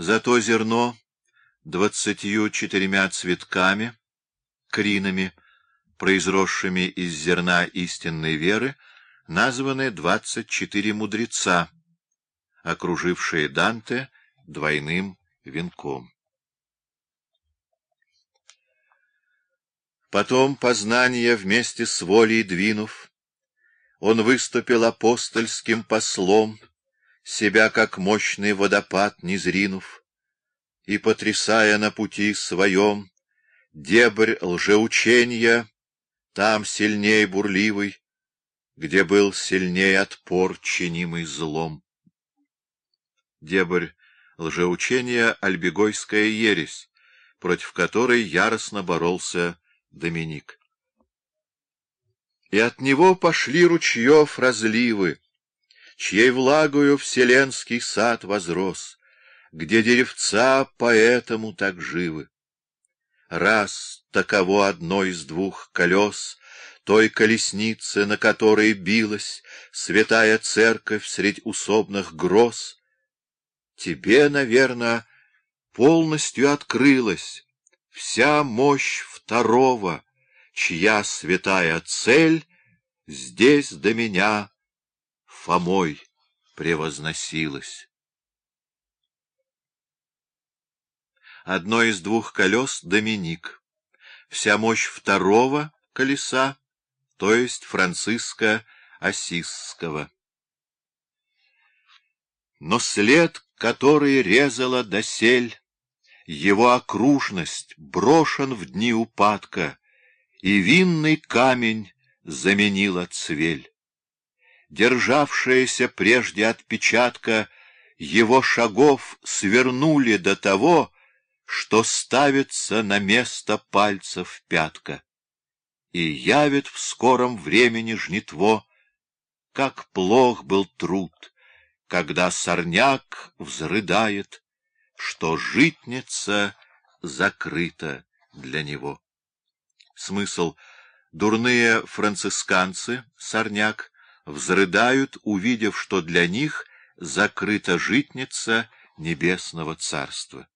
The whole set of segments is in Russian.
Зато зерно двадцатью четырьмя цветками, кринами, произросшими из зерна истинной веры, названы двадцать четыре мудреца, окружившие Данте двойным венком. Потом, познание вместе с волей двинув, он выступил апостольским послом, себя как мощный водопад незринув, и, потрясая на пути своем, дебрь лжеученья, там сильней бурливый, где был сильней отпор, чинимый злом. Дебрь лжеучения — альбегойская ересь, против которой яростно боролся Доминик. И от него пошли ручьев разливы, чьей влагою вселенский сад возрос, где деревца поэтому так живы. Раз таково одно из двух колес той колесницы, на которой билась святая церковь средь усобных гроз, тебе, наверное, полностью открылась вся мощь второго, чья святая цель здесь до меня Фомой превозносилась. Одно из двух колес — Доминик. Вся мощь второго колеса, то есть Франциска Осисского. Но след, который резала досель, его окружность брошен в дни упадка, и винный камень заменила цвель. Державшаяся прежде отпечатка его шагов свернули до того, что ставится на место пальцев пятка, и явит в скором времени жнитво, как плох был труд, когда сорняк взрыдает, что житница закрыта для него. Смысл — дурные францисканцы, сорняк, взрыдают, увидев, что для них закрыта житница небесного царства.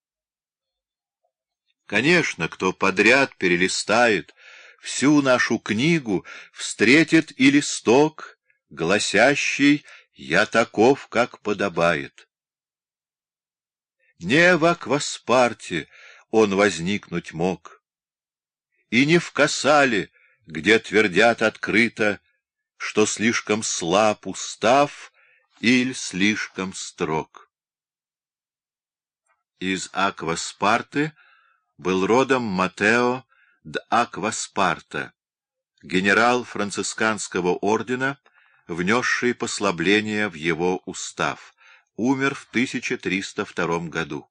Конечно, кто подряд перелистает всю нашу книгу, встретит и листок, гласящий «Я таков, как подобает». Не в Акваспарте он возникнуть мог, и не в Касале, где твердят открыто, что слишком слаб устав или слишком строг. Из Акваспарты был родом Матео д Акваспарта, генерал францисканского ордена, внесший послабление в его устав, умер в 1302 году.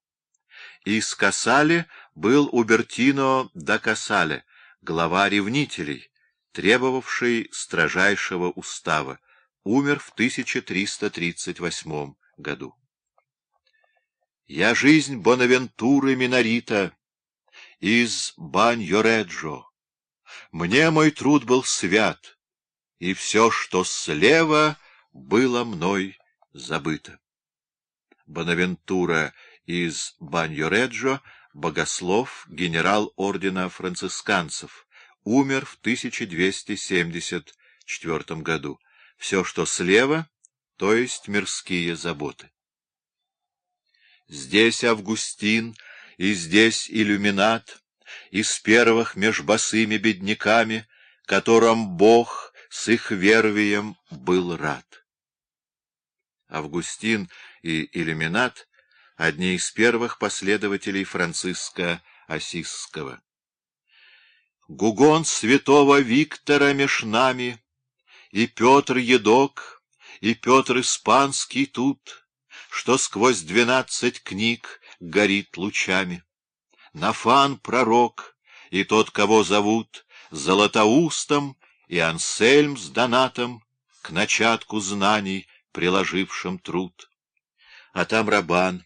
Из Касали был Убертино да Касале, глава ревнителей, требовавший строжайшего устава, умер в 1338 году. «Я жизнь Бонавентуры Минорита», из Баньореджо. Мне мой труд был свят, и все, что слева, было мной забыто. Бонавентура из Баньореджо, богослов, генерал ордена францисканцев, умер в 1274 году. Все, что слева, то есть мирские заботы. Здесь Августин — и здесь иллюминат, из первых меж босыми бедняками, которым Бог с их вервием был рад. Августин и иллюминат — одни из первых последователей Франциска Осисского. Гугон святого Виктора меж нами, и Петр Едок, и Петр Испанский тут, что сквозь двенадцать книг горит лучами. Нафан — пророк, и тот, кого зовут Золотоустом, и Ансельм с Донатом, к начатку знаний, приложившим труд. А там Рабан,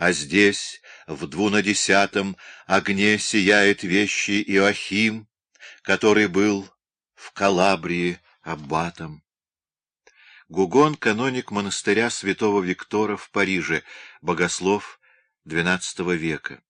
а здесь, в двунадесятом, огне сияет вещи Иоахим, который был в Калабрии аббатом. Гугон — каноник монастыря святого Виктора в Париже, богослов XII века.